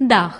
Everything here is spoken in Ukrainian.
дах.